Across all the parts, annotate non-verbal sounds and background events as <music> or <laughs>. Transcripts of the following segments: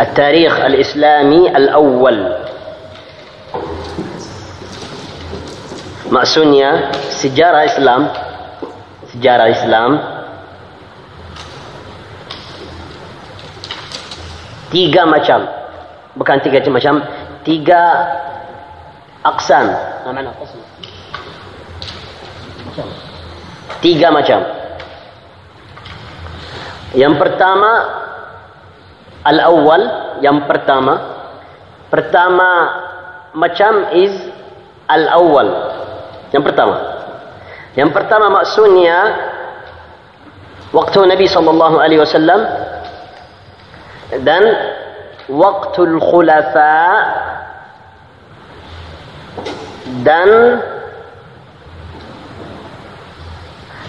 التاريخ الإسلامي الأول maksudnya sejarah Islam sejarah Islam tiga macam bukan tiga macam tiga aksan mana tiga macam yang pertama al-awwal yang pertama pertama macam is al-awwal yang pertama. Yang pertama maksudnya waktu Nabi wasallam dan waktu khulafa dan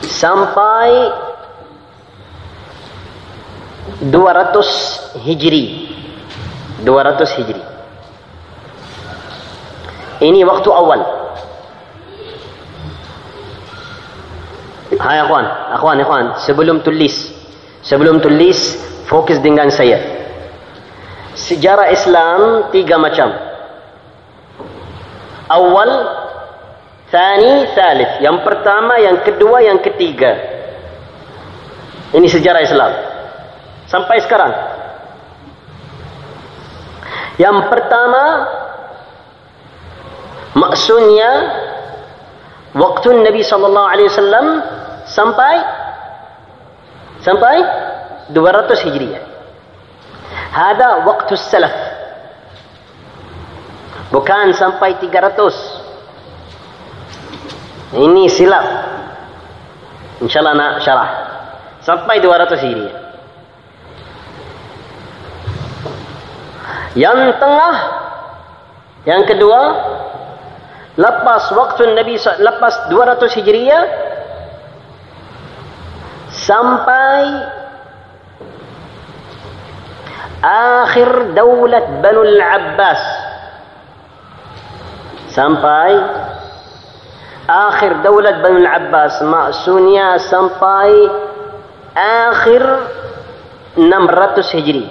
sampai 200 Hijri 200 Hijri ini waktu awal Hai akhwan, akhwan, akhwan, sebelum tulis, sebelum tulis, fokus dengan saya. Sejarah Islam tiga macam. Awal, thani, thalith. Yang pertama, yang kedua, yang ketiga. Ini sejarah Islam. Sampai sekarang. Yang pertama, maksudnya waktu Nabi sallallahu alaihi wasallam sampai sampai 200 Hijriah. Hada waktu salaf. Bukan sampai 300. Ini silap. InsyaAllah nak syarah. Sampai 200 Hijriah. Yang tengah, yang kedua, lepas waktu Nabi lepas 200 Hijriah sampai akhir daulat Banu Al-Abbas. Sampai akhir daulat Banu Al-Abbas maksudnya sampai akhir 600 Hijri.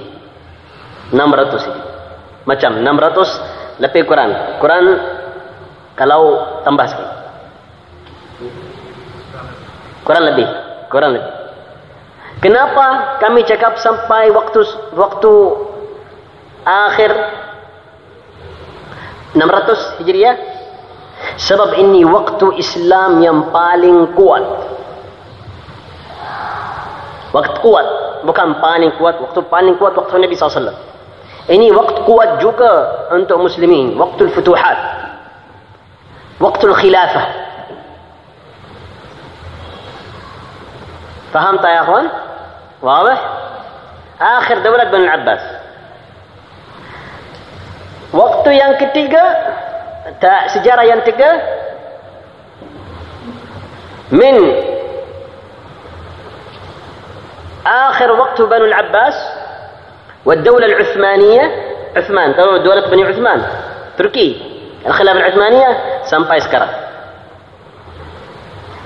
600 Hijri macam 600 lebih Quran. Quran kalau tambah sikit. Kurang lebih kurang lebih. Kenapa kami cakap sampai waktu waktu akhir? 600 Hijriah? Sebab ini waktu Islam yang paling kuat. Waktu kuat bukan paling kuat waktu paling kuat waktu Nabi SAW يعني وقت قوة جوكا أنتم مسلمين وقت الفتوحات وقت الخلافة فهمت يا أخوان واضح آخر دولة بن العباس وقت yang ketiga sejarah yang من آخر وقت بنو العباس والدولة العثمانية عثمان ترى دولة بني عثمان تركي Al-Khilafah Al-Uthmaniyah sampai sekarang.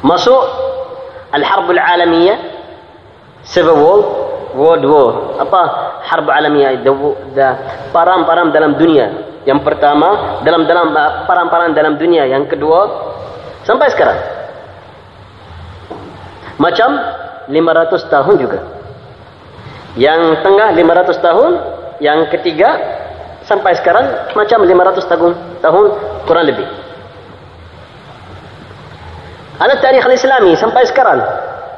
Masuk Al-Harb Al-Alamiyah Civil War World War apa Harb Alamiyah perang-perang dalam dunia yang pertama dalam dalam perang-perang dalam dunia yang kedua sampai sekarang macam 500 tahun juga yang tengah 500 tahun yang ketiga sampai sekarang macam 500 tahun tahun kurang lebih. Ada tarikh Islami sampai sekarang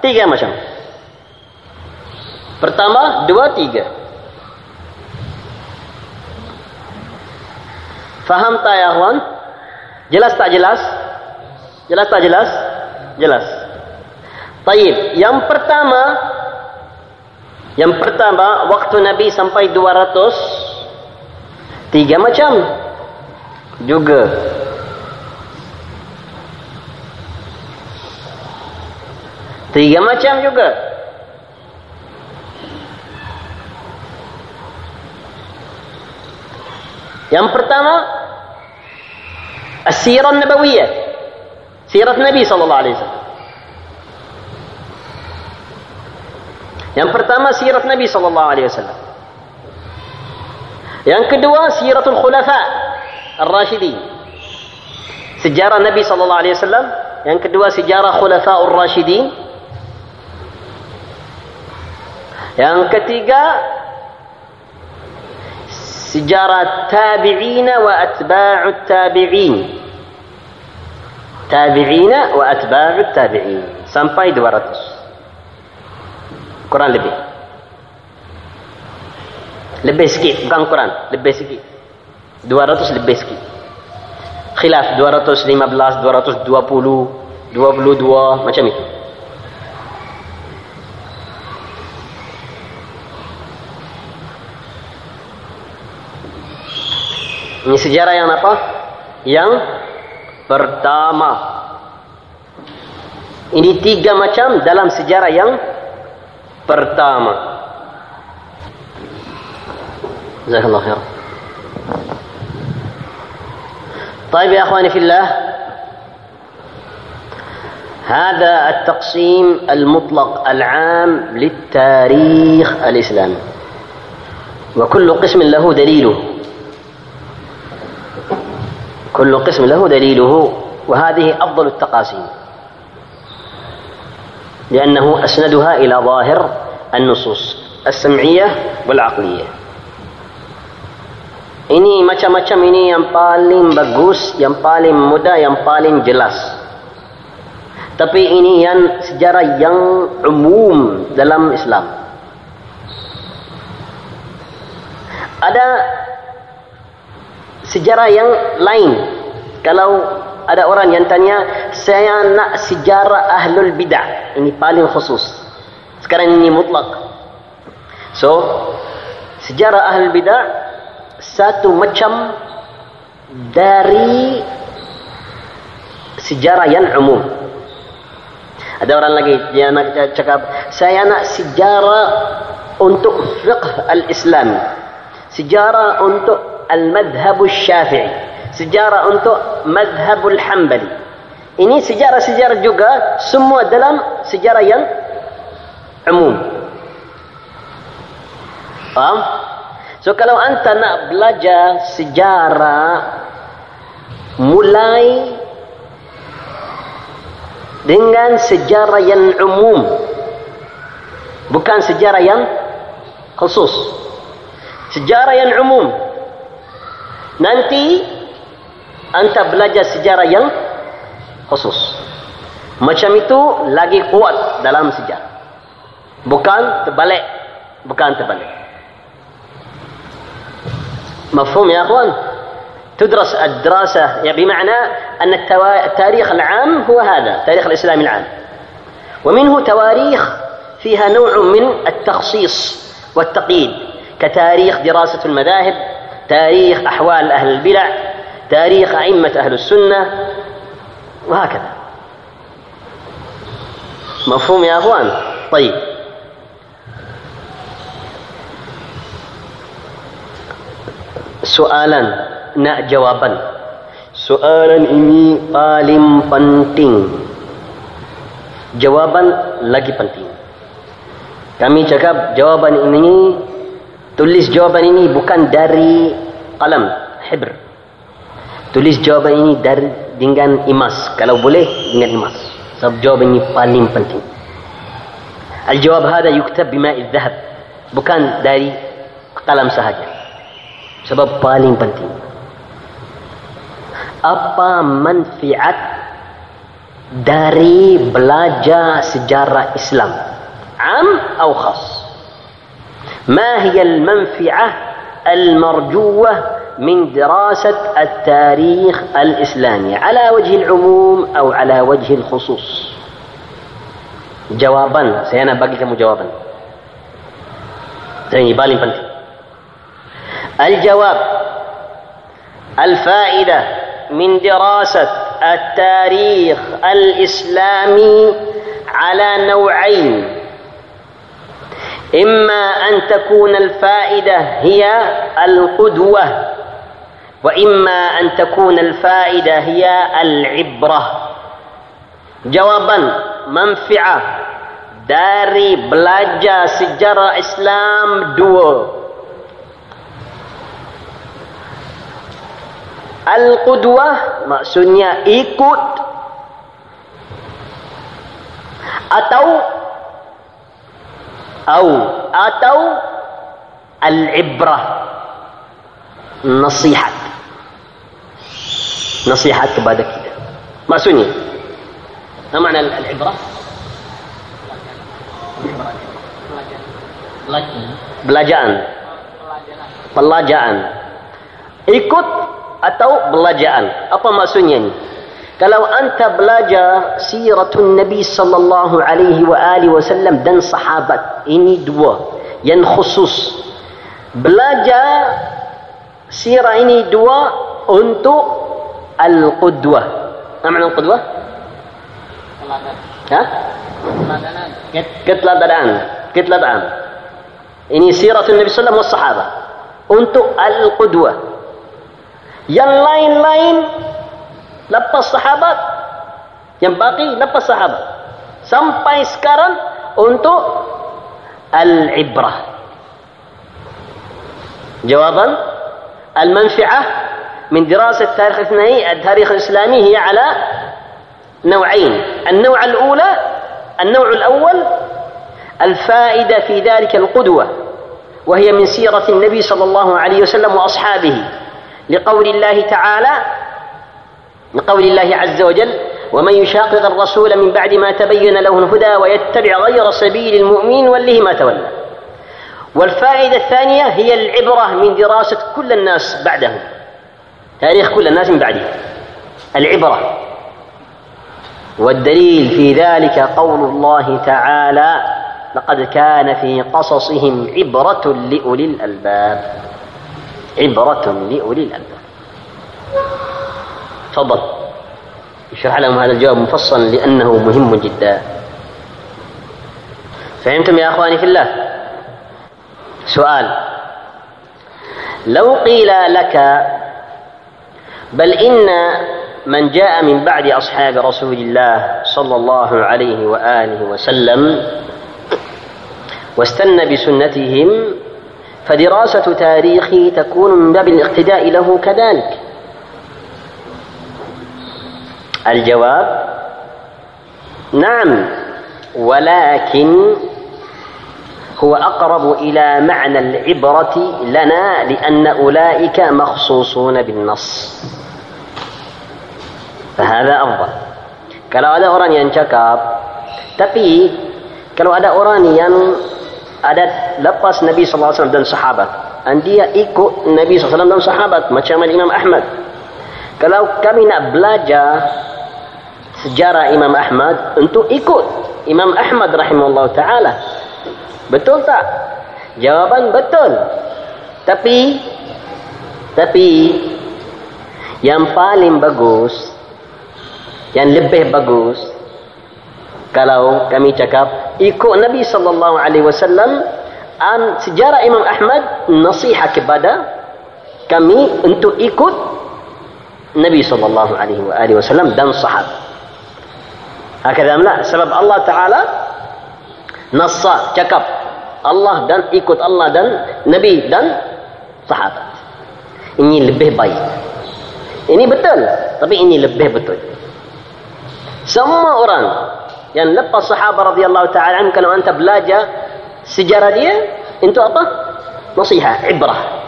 tiga macam. Pertama, dua, tiga. Faham tak ya kawan? Jelas tak jelas? Jelas tak jelas? Jelas. Taib. Yang pertama, yang pertama waktu Nabi sampai 200 Tiga macam juga. Tiga macam juga. Yang pertama As-Sirah Nabawiyah. Sirah Nabi sallallahu alaihi wasallam. Yang pertama sirah Nabi sallallahu alaihi wasallam. Yang kedua, siratul khulafa ar-rasyidin. Sejarah Nabi sallallahu alaihi wasallam. Yang kedua, sejarah khulafa ar-rasyidin. Yang ketiga, sejarah tabi'ina wa atba'ut tabi'in. Tabi'ina wa atba'ut tabi'in. Sampai 200. Quran lebih. Lebih sikit, bukan Quran. Lebih sikit. 200 lebih sikit. Khilaf 215, 220, 22, macam itu. Ini sejarah yang apa? Yang pertama. Ini tiga macam dalam sejarah yang pertama. جزاك الله خير طيب يا أخواني في الله هذا التقسيم المطلق العام للتاريخ الإسلامي. وكل قسم له دليله. كل قسم له دليله وهذه أفضل التقاسيم. لأنه أسندها إلى ظاهر النصوص السمعية والعقلية ini macam-macam ini yang paling bagus, yang paling mudah, yang paling jelas. Tapi ini yang sejarah yang umum dalam Islam. Ada sejarah yang lain. Kalau ada orang yang tanya, saya nak sejarah ahlul bid'ah. Ini paling khusus. Sekarang ini mutlak. So, sejarah ahlul bid'ah satu macam dari sejarah yang umum. Ada orang lagi dia nak cakap, saya nak sejarah untuk fiqh al-Islam. Sejarah untuk al-madhab syafi'i. Sejarah untuk madhab al-hambali. Ini sejarah-sejarah juga semua dalam sejarah yang umum. Faham? so kalau anda nak belajar sejarah mulai dengan sejarah yang umum bukan sejarah yang khusus. Sejarah yang umum. Nanti anda belajar sejarah yang khusus. Macam itu lagi kuat dalam sejarah. Bukan terbalik. Bukan terbalik. مفهوم يا أخوان تدرس الدراسة يعني بمعنى أن التاريخ العام هو هذا تاريخ الإسلام العام ومنه تواريخ فيها نوع من التخصيص والتقييد كتاريخ دراسة المذاهب تاريخ أحوال أهل البدع تاريخ أئمة أهل السنة وهكذا مفهوم يا أخوان طيب سؤالا nak jawaban soalan ini paling penting jawaban lagi penting kami cakap jawaban ini Tulis jawapan ini bukan dari qalam, hibr. Tulis jawapan ini dari dengan emas. Kalau boleh dengan emas. Sebab jawapan ini paling penting. Al-jawab hada yuktab bima'i dhahab. Bukan dari qalam sahaja. Sebab paling penting. Apa manfaat dari belajar sejarah Islam? Am atau khas? ما هي المنفعة المرجوة من دراسة التاريخ الإسلامي على وجه العموم أو على وجه الخصوص. جوابا سيانا باقي كم جوابا؟ تاني بالي بنت الجواب الفائدة من دراسة التاريخ الإسلامي على نوعين. إما أن تكون الفائدة هي القدوة وإما أن تكون الفائدة هي العبرة. جوابا منفعة. داري بلاجة سجرة إسلام دو القدوة مأسونيا إيكوت أتو أو أتو العبرة. Nasihat nasihat kepada kita maksudnya apa makna al-ibrah belajaran pelajaran ikut atau belajaran apa maksudnya ni kalau anta belajar siratun Nabi sallallahu alaihi wa alihi wasallam dan sahabat ini dua yang khusus belajar sirah ini dua untuk al-qudwah. Apa makna al-qudwah ha keteladanan. Keteladanan ini siratun Nabi sallallahu alaihi wasallam untuk al-qudwah. Yang lain-lain lepas sahabat. Yang baki lepas sahabat. Sampai sekarang untuk al-ibrah. Jawaban al-manfi'ah من دراسة تاريخ الاثنين التاريخ الإسلامي هي على نوعين. النوع الأولى النوع الأول الفائدة في ذلك القدوة وهي من سيرة النبي صلى الله عليه وسلم وأصحابه لقول الله تعالى لقول الله عز وجل ومن يشاقق الرسول من بعد ما تبين له الهدى ويتبع غير سبيل المؤمنين وله ما تولى. والفائدة الثانية هي العبرة من دراسة كل الناس بعدهم. تاريخ كل الناس من بعده. العبرة. والدليل في ذلك قول الله تعالى لقد كان في قصصهم عبرة لأولي الألباب. عبرة لأولي الألباب. تفضل. يشرح لهم هذا الجواب مفصلا لأنه مهم جدا. فهمتم يا أخواني في الله؟ سؤال. لو قيل لك بل إن من جاء من بعد أصحاب رسول الله صلى الله عليه وآله وسلم واستنى بسنتهم فدراسة تاريخه تكون من باب الاقتداء له كذلك. الجواب نعم ولكن هو أقرب إلى معنى العبرة لنا لأن أولئك مخصوصون بالنص فهذا أفضل kalau ada orang yang cakap tapi kalau ada orang yang ada lepas Nabi SAW dan sahabat dan dia ikut Nabi SAW dan sahabat macam Imam Ahmad kalau kami nak belajar sejarah Imam Ahmad untuk ikut Imam Ahmad rahimahullah ta'ala. Betul tak? Jawaban betul. Tapi, tapi, yang paling bagus, yang lebih bagus, kalau kami cakap, ikut Nabi sallallahu alaihi wasallam sejarah Imam Ahmad nasihat kepada kami untuk ikut Nabi sallallahu alaihi wasallam dan sahabat. Hakadha la sebab Allah Taala nassa cakap Allah dan ikut Allah dan Nabi dan sahabat. Ini lebih baik. Ini betul, tapi ini lebih betul. Semua orang yang lepas sahabat radhiyallahu taala kalau anda belajar sejarah dia untuk apa? Nasihat, ibrah.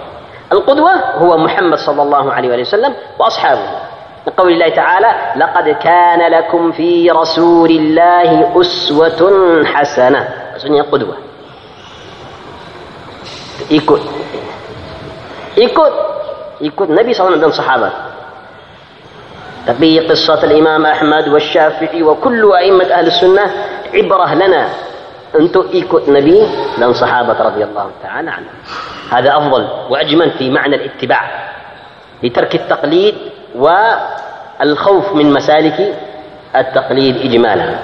Al-qudwah huwa Muhammad sallallahu alaihi wasallam wa ashabuhu. لقول الله تعالى لقد كان لكم في رسول الله أسوة حسنة maksudnya قدوة ikut. Ikut. Ikut Nabi SAW dan sahabat. Tapi قصة الإمام أحمد والشافعي وكل أئمة أهل السنة عبرة لنا untuk ikut Nabi dan sahabat radhiyallahu ta'ala anhu. هذا أفضل وأجمل في معنى الاتباع لترك التقليد والخوف من مسالك التقليد إجمالا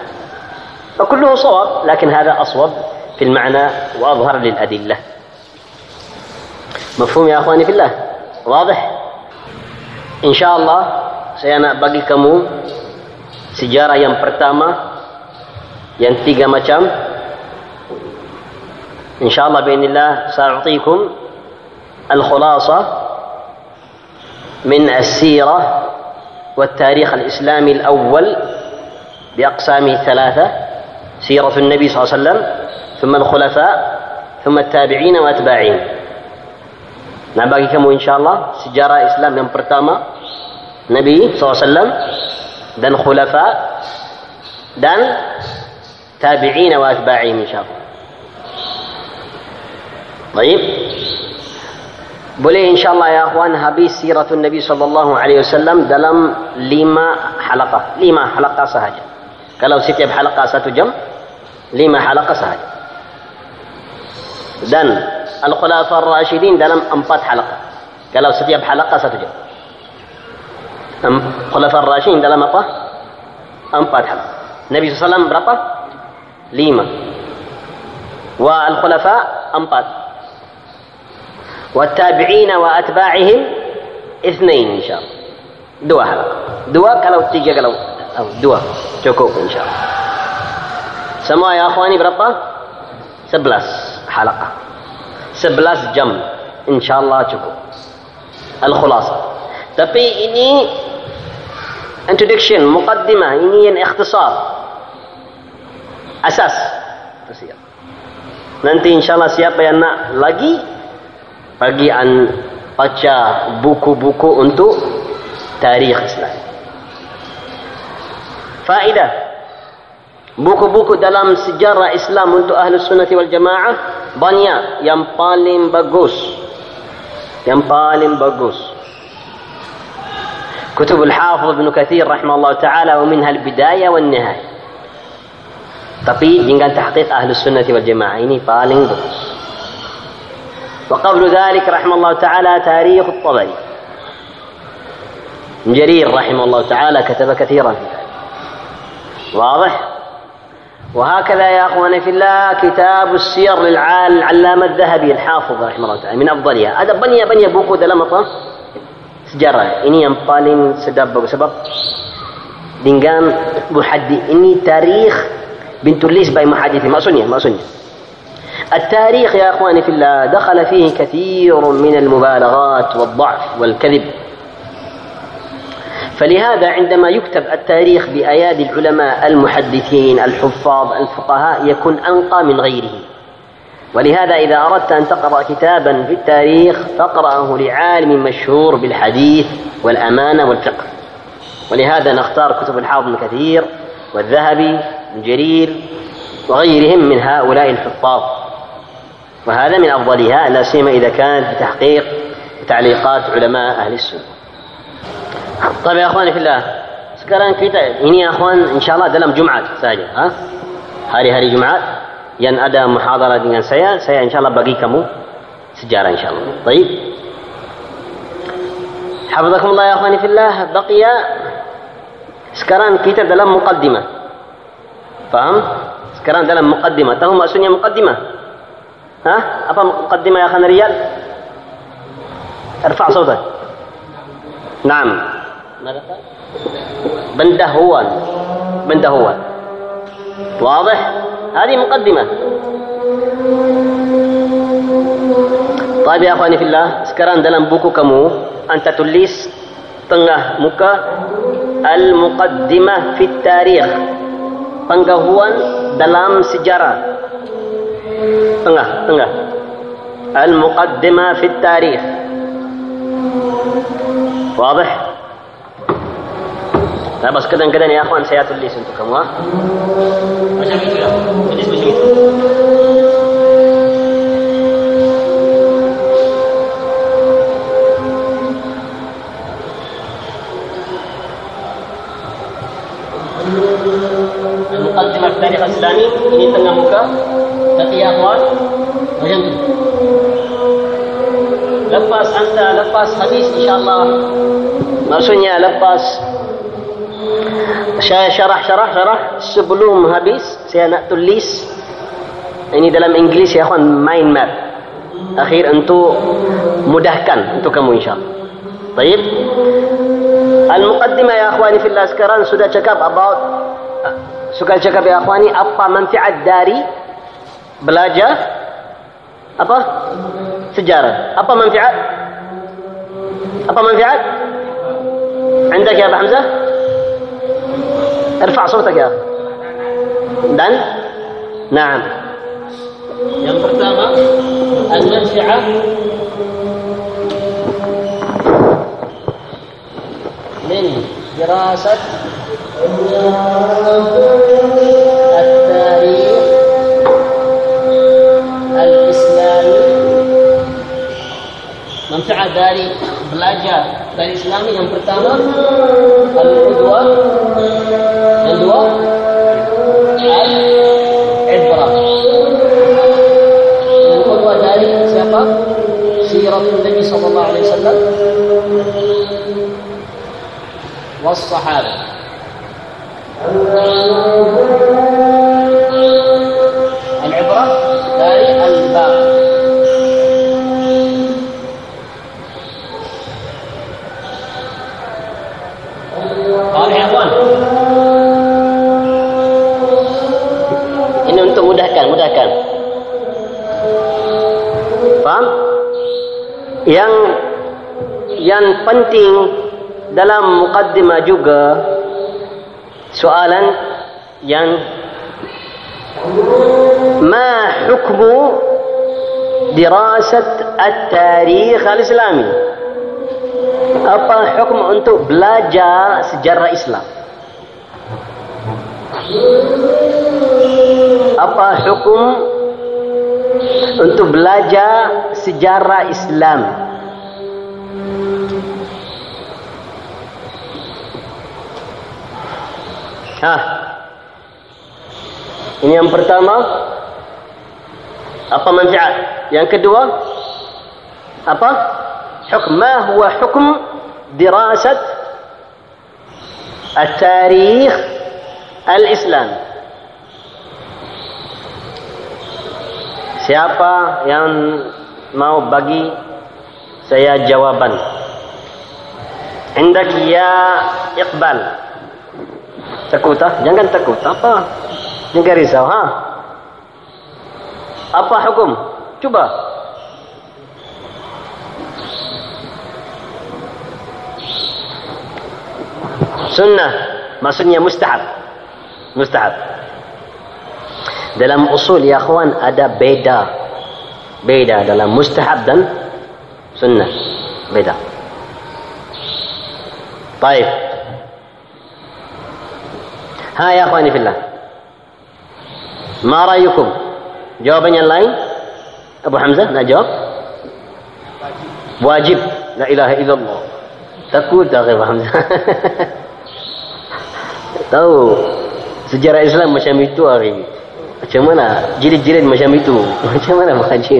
فكله صواب لكن هذا أصوب في المعنى وأظهر للأدلة مفهوم يا أخواني في الله؟ واضح؟ إن شاء الله saya bagi kamu sejarah yang pertama yang tiga macam. insyaallah بإذن الله سأعطيكم الخلاصة من السيرة والتاريخ الإسلامي الأول بأقسامه الثلاثة سيرة النبي صلى الله عليه وسلم ثم الخلفاء ثم التابعين وأتباعهم. Nah bagi kamu insya Allah sejarah Islam yang pertama Nabi SAW dan khulafa dan tabi'in wa atba'ihim insya Allah. Baik. Boleh insya Allah ya akhwan habis siratun Nabi wasallam dalam lima halaqah. Lima halaqah sahaja. Kalau setiap halaqah satu jam, lima halaqah sahaja. Dan الخلفاء الراشدين دلم أمبات حلقة. قالوا ستجب حلقة ستجب الخلفاء الراشدين دلم أبا أمبات حلقة. النبي صلى الله عليه وسلم رقى lima. والخلفاء empat. والتابعين وأتباعهم اثنين إن شاء الله. dua حلقة. dua kalau tiga kalau dua cukup إن شاء الله. سماء يا أخواني berapa sebelas حلقة. Sebelas jam. إن شاء الله cukup. الخلاصة. Tapi ini introduction muqaddimah ini yang ikhtisar. Asas. Nanti insya Allah siapa yang nak lagi bagi an baca buku-buku untuk tarikh Islam. Faedah buku-buku dalam sejarah Islam untuk ahli sunnati wal jamaah banyak yang paling bagus yang paling bagus كتب الحافظ ابن كثير رحمه الله تعالى ومنها البداية والنهاية tapi dengan tahqiq ahli sunnati wal jamaah ini paling bagus وقبل ذلك رحمه الله تعالى تاريخ الطبري جرير رحمه الله تعالى كتب كثيرا واضح وهكذا يا أخواني في الله كتاب السير للعلامة الذهبي الحافظ رحمه الله تعالى من أفضلها. هذا بني بني buku dalam apa sejarah ini yang paling sedap sebab dengan muhaddis ini tarikh bintulis by muhaddis maksudnya maksudnya التاريخ يا أخواني في الله دخل فيه كثير من المبالغات والضعف والكذب. فلهذا عندما يكتب التاريخ بأيادي العلماء المحدثين الحفاظ الفقهاء يكون أنقى من غيره. ولهذا إذا أردت أن تقرأ كتابا في التاريخ فاقرأه لعالم مشهور بالحديث والأمانة والفقه. ولهذا نختار كتب الحافظ بن كثير والذهبي جرير وغيرهم من هؤلاء الحفاظ. وهذا من أفضلها لا سيما إذا كانت بتحقيق تعليقات علماء أهل السنة. طيب يا أخواني في الله sekarang kita يعني يا أخوان إن شاء الله dalam Jumat saja ها؟ hari hari Jumat yang ada محاضرة yang saya saya إن شاء الله bagi kamu sejarah إن شاء الله. طيب؟ حفظكم الله يا أخواني في الله بقي sekarang kita dalam مقدمة. فهم؟ sekarang dalam مقدمة. faham semuanya مقدمة؟ ها؟ apa مقدمة يا اخوان ريال ارفع صوتك. نعم. pendahuluan pendahuluan واضح هذه مقدمة طيب يا أخواني في الله sekarang dalam buku kamu anta tulis tengah muka al-muqaddimah fit tarikh penggahuan dalam sejarah tengah tengah المقدمة في Nah, Labas kadang-kadang ya akhwan saya tulis untuk kamu. Ha? Macam itulah. Tulis macam itu. Mukaddimah dari Islami ini tengah muka tapi ya akhwan macam tu lepas anda lepas hadis insyaallah maksudnya lepas saya syarah syarah syarah sebelum habis saya nak tulis ini dalam Inggeris ya akhwan mind map akhir untuk mudahkan untuk kamu insyaAllah baik Al-Muqaddimah ya akhwani fillah sekarang sudah cakap about suka cakap ya akhwani apa manfaat dari belajar apa sejarah apa manfaat apa manfaat عندك يا أبا حمزة ارفع صوتك يا dan نعم yang pertama al-manfi'ah من دراسة التاريخ الإسلامي منفعة dari belajar dari Islami yang pertama al-qudwah yang dua al-ibrah yang kedua dari siapa siratul Nabi sallallahu alaihi wasallam والصحابة yang yang penting dalam mukaddimah juga soalan yang ma hukmu dirasat at-tarikh al-islami? Apa hukum untuk belajar sejarah Islam? Apa hukum untuk belajar sejarah Islam. Hah. Ini yang pertama apa manfaat? Yang kedua apa? Hukum? ma huwa hukum? dirasat at-tarikh al-Islam. Siapa yang mau bagi saya jawaban? Indak ya Iqbal. Takut ah? Jangan takut. Apa? Jangan risau ha. Apa hukum? Cuba. Sunnah maksudnya mustahab. Mustahab. Dalam usul ya kawan ada beda. Beda dalam mustahab dan sunnah. Beda. Baik. Ha ya kawan fillah. Ma ra'yukum? Jawaban yang lain? Abu Hamzah nak jawab? Wajib. La ilaha illallah. Takut tak Abu Hamzah. <laughs> Tahu sejarah Islam macam itu hari ini. Macam mana jilid-jilid macam itu macam mana mengaji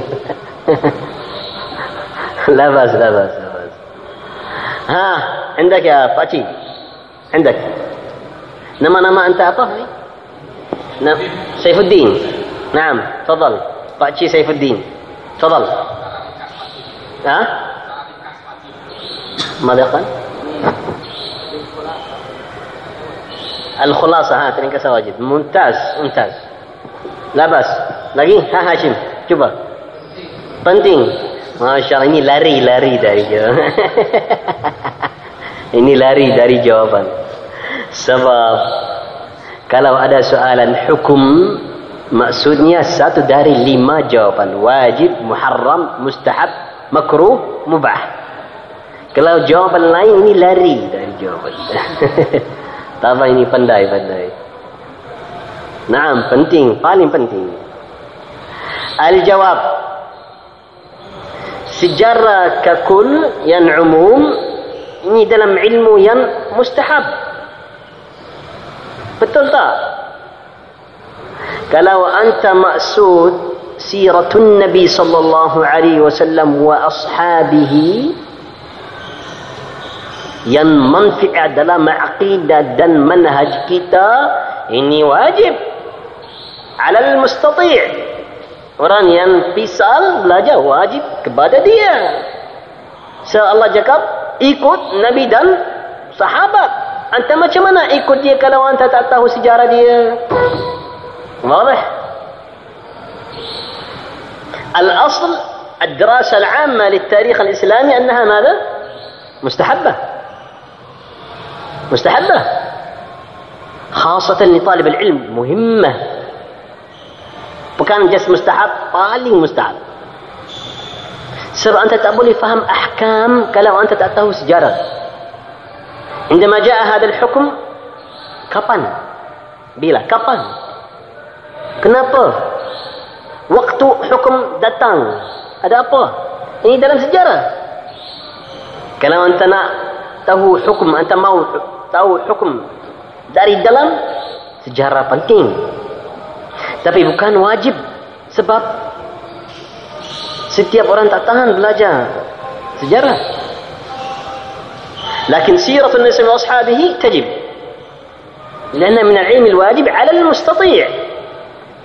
labas labas labas ha عندك يا فاتي عندك anta apa? Nah, Saifuddin. Naam, tafadhal. Pak Cik Saifuddin. Tafadhal. Ha? ماذا قال؟ الخلاصة ها ترينك سواجد ممتاز ممتاز Labas. Lagi? Ha Hashim. Cuba. Penting. Masya Allah ini lari-lari dari jawaban. <laughs> ini lari dari jawaban. Sebab kalau ada soalan hukum maksudnya satu dari lima jawaban wajib, muharram, mustahab, makruh, mubah. Kalau jawaban lain ini lari dari jawaban. <laughs> Tama ini pandai-pandai. Naam penting paling penting. Al jawab sejarah kakul yang umum ini dalam ilmu yang mustahab Betul tak? Kalau anta maksud siratun Nabi sallallahu alaihi wasallam wa ashabihi yang manfaat dalam aqidah dan manhaj kita ini wajib alal mustati' orang yang pisal belajar wajib kepada dia so Allah cakap ikut Nabi dan sahabat Anta macam mana ikut dia kalau anta tak tahu sejarah dia? واضح؟ الأصل الدراسة العامة للتاريخ الإسلامي أنها ماذا؟ مستحبة مستحبة خاصة لطالب العلم مهمة Bukan just mustahab, paling mustahab. Sebab anda tak boleh faham ahkam kalau anda tak tahu sejarah. Indama jaa hadal hukum, kapan? Bila? Kapan? Kenapa? Waktu hukum datang. Ada apa? Ini dalam sejarah. Kalau anda nak tahu hukum, anda mahu tahu hukum dari dalam. Sejarah penting. Tapi bukan wajib. Sebab setiap orang tak tahan belajar sejarah. لكن سيرة النبي صلى الله وأصحابه تجب لأن من العلم الواجب على المستطيع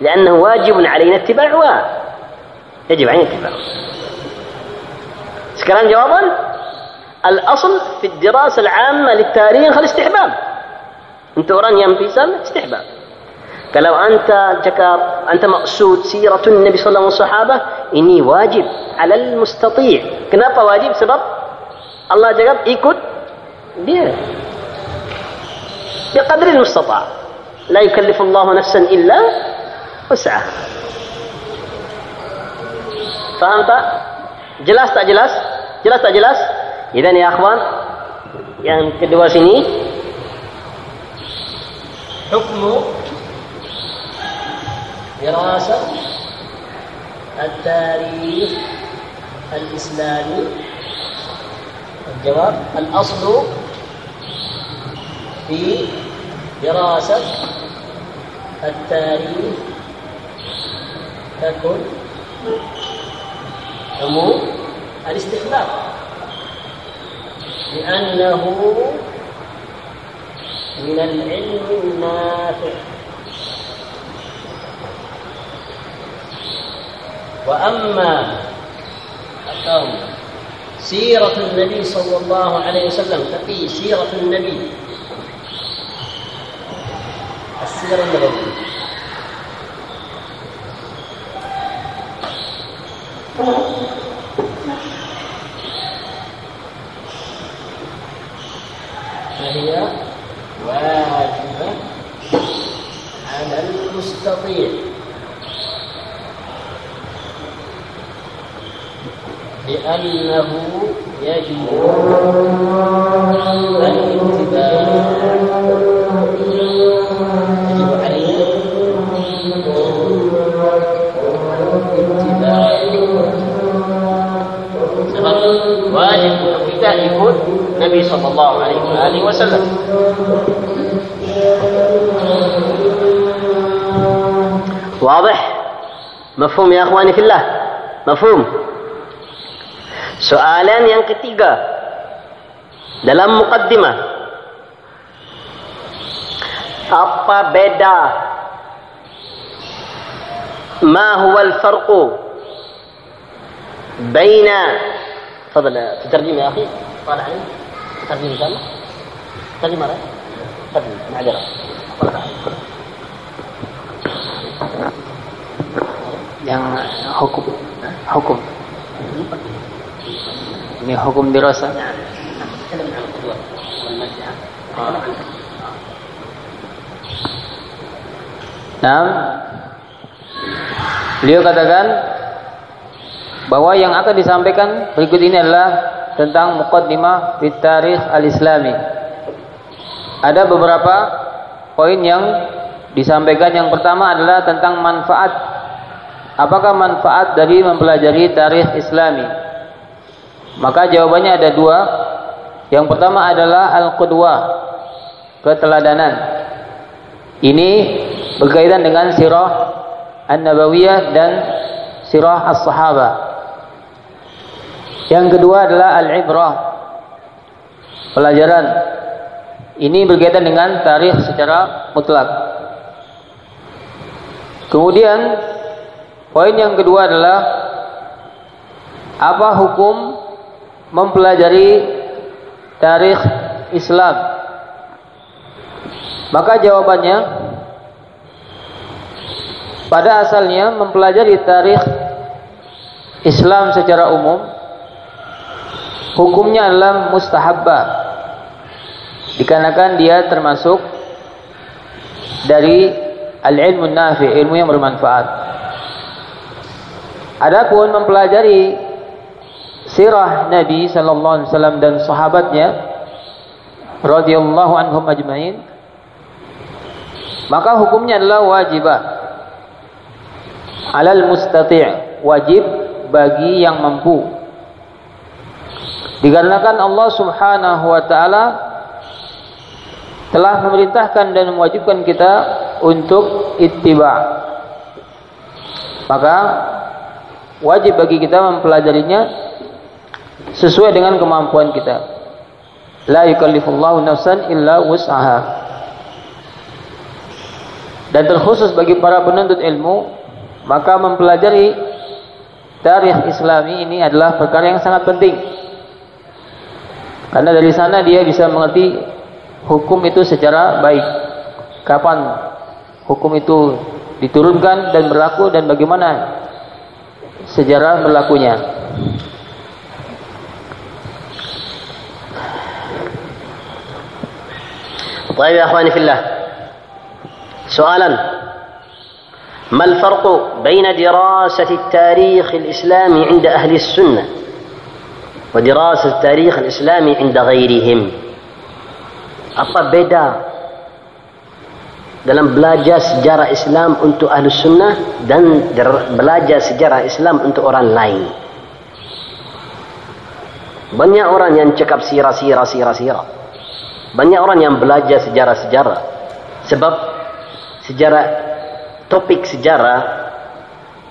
لأنه واجب علينا اتباعها يجب علينا اتباعها sekarang jawaban الأصل في الدراسة العامة للتاريخ الاستحباب untuk orang yang pisang istihbab kalau anta cakap anta maksud siratun Nabi sallallahu alaihi wasallam ini wajib alal mustati' kenapa wajib sebab Allah cakap ikut dia بقدر المستطاع لا يكلف الله نفسا إلا وسعها فهم tak? jelas tak jelas? jelas tak jelas? إذن ya akhwan yang kedua sini حكم دراسة التاريخ الإسلامي. الجواب الأصل في دراسة التاريخ تكن عموم الاستخلاف. لأنه من العلم النافع. وأما القوم سيرة النبي صلى الله عليه وسلم تقي سيرة النبي. السيرة النبوية. فهي واجبة على المستطيع. لأنه يجب الاتباع يجب واجب kita ikut Nabi sallallahu alaihi wasallam واضح؟ مفهوم يا أخواني في الله؟ مفهوم؟ Soalan yang ketiga dalam mukaddimah apa beda ما هو الفرق بين تفضل تترجم يا اخي طالع علي تترجم ان شاء الله ترجم مره ترجم معذره yang hukum hukum ini hukum dirasa Nah, beliau katakan bahwa yang akan disampaikan berikut ini adalah tentang muqaddimah di tarikh al-islami. Ada beberapa poin yang disampaikan. Yang pertama adalah tentang manfaat. Apakah manfaat dari mempelajari tarikh islami? Maka jawabannya ada dua. Yang pertama adalah al-qudwah, keteladanan. Ini berkaitan dengan sirah an-nabawiyah dan sirah as-sahabah. Yang kedua adalah al-ibrah, pelajaran. Ini berkaitan dengan tarikh secara mutlak. Kemudian poin yang kedua adalah apa hukum mempelajari tarikh Islam? Maka jawabannya pada asalnya mempelajari tarikh Islam secara umum hukumnya adalah mustahabbah Dikarenakan dia termasuk dari al-ilmu nafi, ilmu yang bermanfaat. Adapun mempelajari sirah Nabi sallallahu alaihi wasallam dan sahabatnya radhiyallahu anhum ajmain maka hukumnya adalah wajibah. Alal mustati' wajib bagi yang mampu. Dikarenakan Allah Subhanahu wa taala telah memerintahkan dan mewajibkan kita untuk ittiba. Maka wajib bagi kita mempelajarinya sesuai dengan kemampuan kita. La yukallifullahu nafsan illa wus'aha. Dan terkhusus bagi para penuntut ilmu maka mempelajari tarikh islami ini adalah perkara yang sangat penting. Karena dari sana dia bisa mengerti hukum itu secara baik. Kapan hukum itu diturunkan dan berlaku dan bagaimana sejarah berlakunya طيب يا اخواني في الله سؤالا ما الفرق بين دراسة التاريخ الإسلامي عند أهل السنة ودراسة التاريخ الإسلامي عند غيرهم apa beda dalam belajar sejarah Islam untuk ahli sunnah dan belajar sejarah Islam untuk orang lain banyak orang yang cakap sirah sirah sirah sirah banyak orang yang belajar sejarah-sejarah sebab sejarah topik sejarah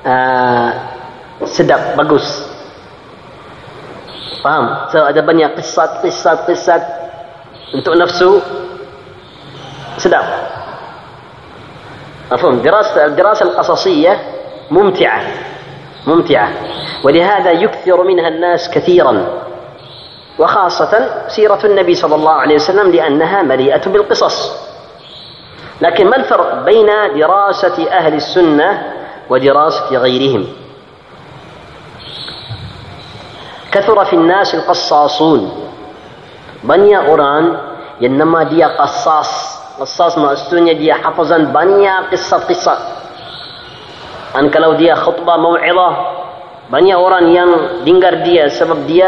uh, sedap bagus faham so ada banyak kisah kisah kisah untuk nafsu sedap مفهوم دراسة الدراسة القصصية ممتعة ممتعة ولهذا يكثر منها الناس كثيرا وخاصة سيرة النبي صلى الله عليه وسلم لأنها مليئة بالقصص. لكن ما الفرق بين دراسة أهل السنة ودراسة غيرهم؟ كثر في الناس القصاصون. بني أوران ينما دي قصاص. قصاص ما أستوني دي حفظا بني قصة قصة. أنك لو دي خطبة موعظة بني أوران ين دينجر دي سبب دي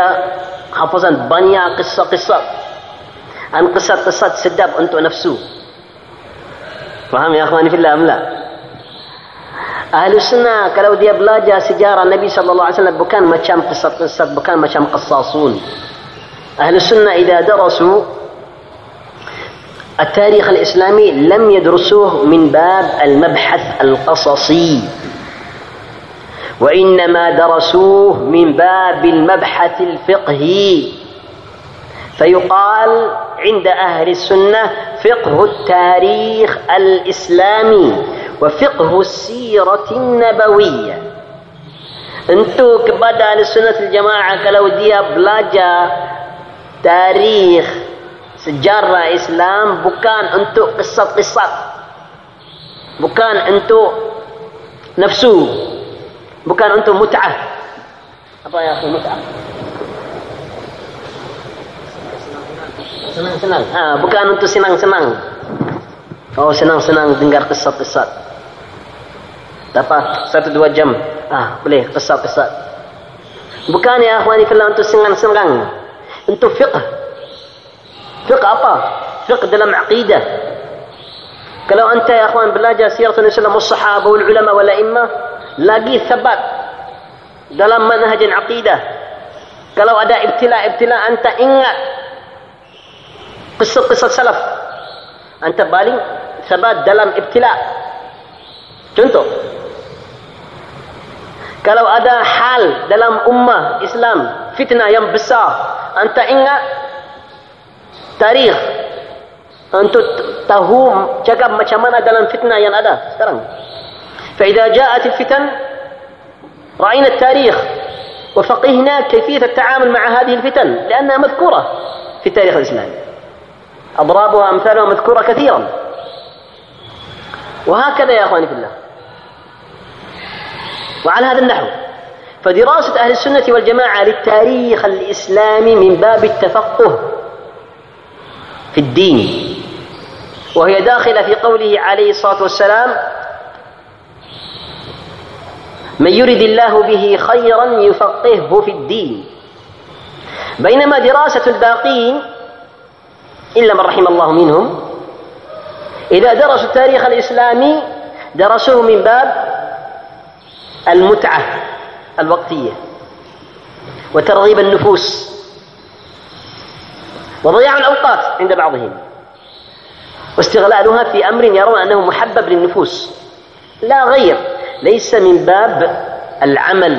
hafazan banyak kisah-kisah dan kisah-kisah sedap untuk nafsu faham ya akhwani fillah amla Ahli sunnah kalau dia belajar sejarah Nabi sallallahu alaihi wasallam bukan macam kisah-kisah bukan macam qassasun. Ahli sunnah idza darasu التاريخ الإسلامي لم يدرسوه من باب المبحث القصصي وإنما درسوه من باب المبحث الفقهي. فيقال عند أهل السنة فقه التاريخ الإسلامي وفقه السيرة النبوية. انتو كبدا لسنة الجماعة كلو دي بلاجا تاريخ سجارة إسلام بكان انتو قصة قصة. بكان انتو نفسو. Bukan untuk mut'ah. Apa yang aku mut'ah? Senang-senang. Ha, bukan untuk senang-senang. Oh senang-senang dengar kesat-kesat. Dapat satu dua jam. Ah boleh kesat-kesat. Bukan ya akhwani fillah untuk senang-senang. Untuk fiqh. Fiqh apa? Fiqh dalam aqidah. Kalau anda ya akhwan belajar sirah wasallam wal ulama wal a'immah lagi sabat dalam manhaj aqidah kalau ada ibtila-ibtila anta ingat kisah-kisah salaf. Anta baling sabat dalam ibtila. Contoh kalau ada hal dalam ummah Islam fitnah yang besar anta ingat tarikh untuk tahu cakap macam mana dalam fitnah yang ada sekarang فإذا جاءت الفتن رأينا التاريخ وفقهنا كيفية التعامل مع هذه الفتن لأنها مذكورة في التاريخ الإسلامي. أضرابها أمثالها مذكورة كثيرا. وهكذا يا أخواني في الله. وعلى هذا النحو فدراسة أهل السنة والجماعة للتاريخ الإسلامي من باب التفقه في الدين وهي داخلة في قوله عليه الصلاة والسلام من يرد الله به خيرا يفقهه في الدين. بينما دراسة الباقين إلا من رحم الله منهم إذا درسوا التاريخ الإسلامي درسوه من باب المتعة الوقتية وترغيب النفوس وضياع الأوقات عند بعضهم واستغلالها في أمر يرون أنه محبب للنفوس لا غير. ليس من باب العمل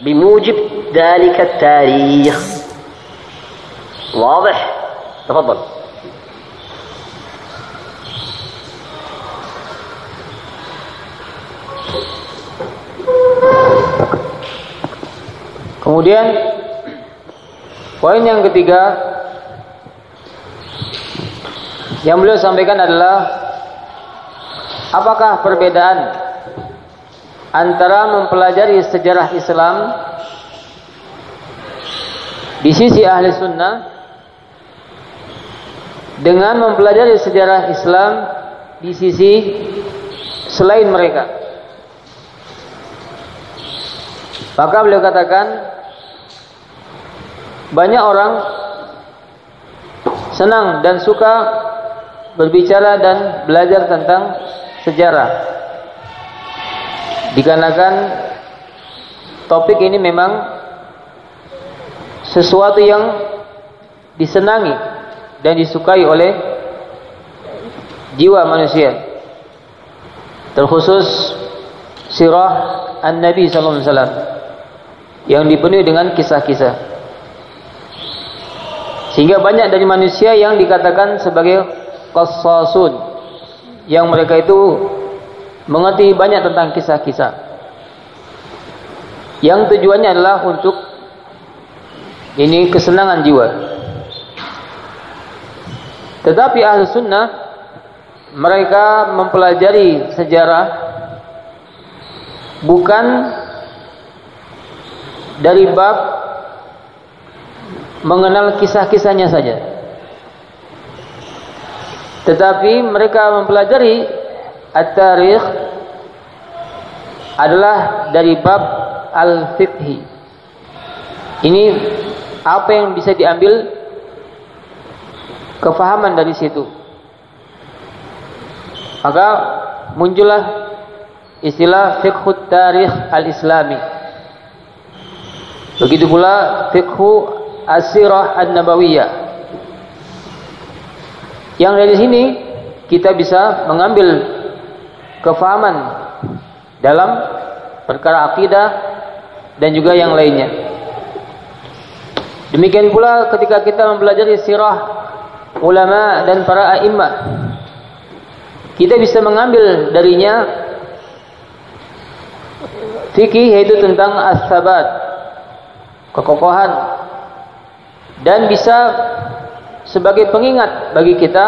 بموجب ذلك التاريخ واضح تفضل Kemudian poin yang ketiga yang beliau sampaikan adalah apakah perbedaan antara mempelajari sejarah Islam di sisi ahli sunnah dengan mempelajari sejarah Islam di sisi selain mereka. Maka beliau katakan banyak orang senang dan suka berbicara dan belajar tentang sejarah. Dikarenakan topik ini memang sesuatu yang disenangi dan disukai oleh jiwa manusia. Terkhusus sirah An-Nabi sallallahu alaihi wasallam yang dipenuhi dengan kisah-kisah. Sehingga banyak dari manusia yang dikatakan sebagai qassasun yang mereka itu mengerti banyak tentang kisah-kisah. Yang tujuannya adalah untuk ini kesenangan jiwa. Tetapi ahli sunnah mereka mempelajari sejarah bukan dari bab mengenal kisah-kisahnya saja. Tetapi mereka mempelajari at-tarikh adalah dari bab al-fiqhi. Ini apa yang bisa diambil kefahaman dari situ. Maka muncullah istilah fiqhut tarikh al-islami. Begitu pula fiqhu Asirah An-Nabawiyah. Yang dari sini kita bisa mengambil kefahaman dalam perkara akidah dan juga yang lainnya. Demikian pula ketika kita mempelajari sirah ulama dan para a'immah kita bisa mengambil darinya fikih yaitu tentang as-sabat kekokohan dan bisa sebagai pengingat bagi kita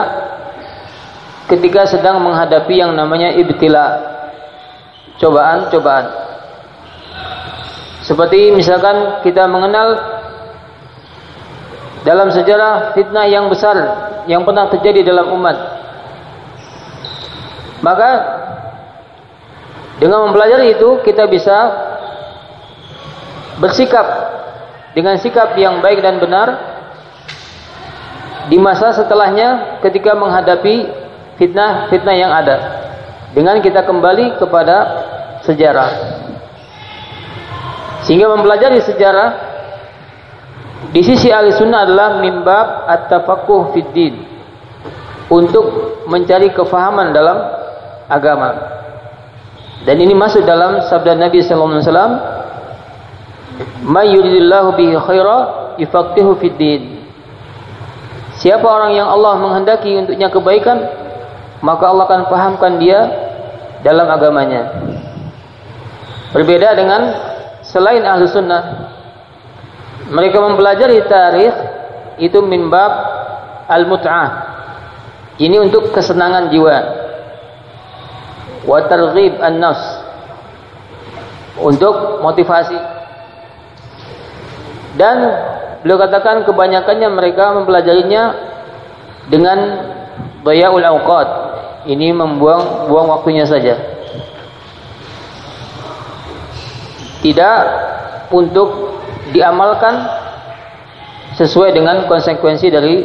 ketika sedang menghadapi yang namanya ibtila. Cobaan-cobaan seperti misalkan kita mengenal dalam sejarah fitnah yang besar yang pernah terjadi dalam umat. Maka dengan mempelajari itu kita bisa bersikap dengan sikap yang baik dan benar di masa setelahnya ketika menghadapi fitnah-fitnah yang ada. Dengan kita kembali kepada sejarah. Sehingga mempelajari sejarah di sisi ahli sunnah adalah mimbab at-tafaqquh fid din. Untuk mencari kefahaman dalam agama. Dan ini masuk dalam sabda Nabi sallallahu alaihi bihi khaira yufaqihu siapa orang yang Allah menghendaki untuknya kebaikan maka Allah akan pahamkan dia dalam agamanya. Berbeda dengan selain ahlu sunnah mereka mempelajari tarikh itu mimbab al-mut'ah. Ini untuk kesenangan jiwa. Wa targhib an-nafs. Untuk motivasi. Dan beliau katakan kebanyakannya mereka mempelajarinya dengan bayaul awqat ini membuang buang waktunya saja tidak untuk diamalkan sesuai dengan konsekuensi dari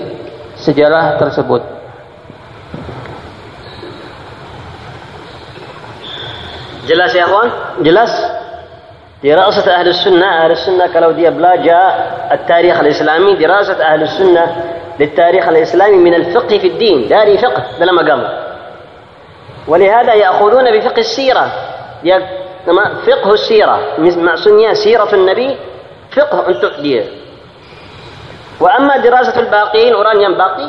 sejarah tersebut jelas ya kawan jelas دراسة أهل السنة أهل السنة kalau dia belajar التاريخ الإسلامي دراسة أهل السنة للتاريخ الإسلامي من الفقه في الدين داري فقه dalam agama ولهذا يأخذون بفقه السيرة. فقه السيرة. maksudnya سيرة النبي فقه untuk dia وأما دراسة الباقين yang baki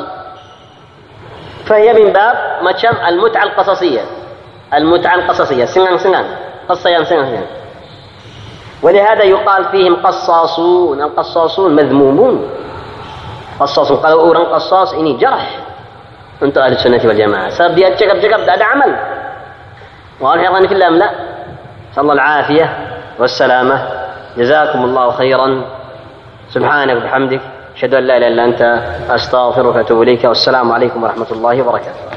فهي من باب macam المتعة القصصية. المتعة القصصية. senang-senang قصة yang senang-senang ولهذا يقال فيهم قصاصون. القصاصون مذمومون. قصاصون. قالوا orang قصاص ini jarah ahli sunnah wal jamaah sebab dia cakap-cakap tak ada amal وأنا أيضا في الله لا؟ صلى الله العافية والسلامة. جزاكم الله خيرا. سبحانك وبحمدك. أشهد أن لا إله إلا أنت. أستغفرك وأتوب إليك. والسلام عليكم ورحمة الله وبركاته.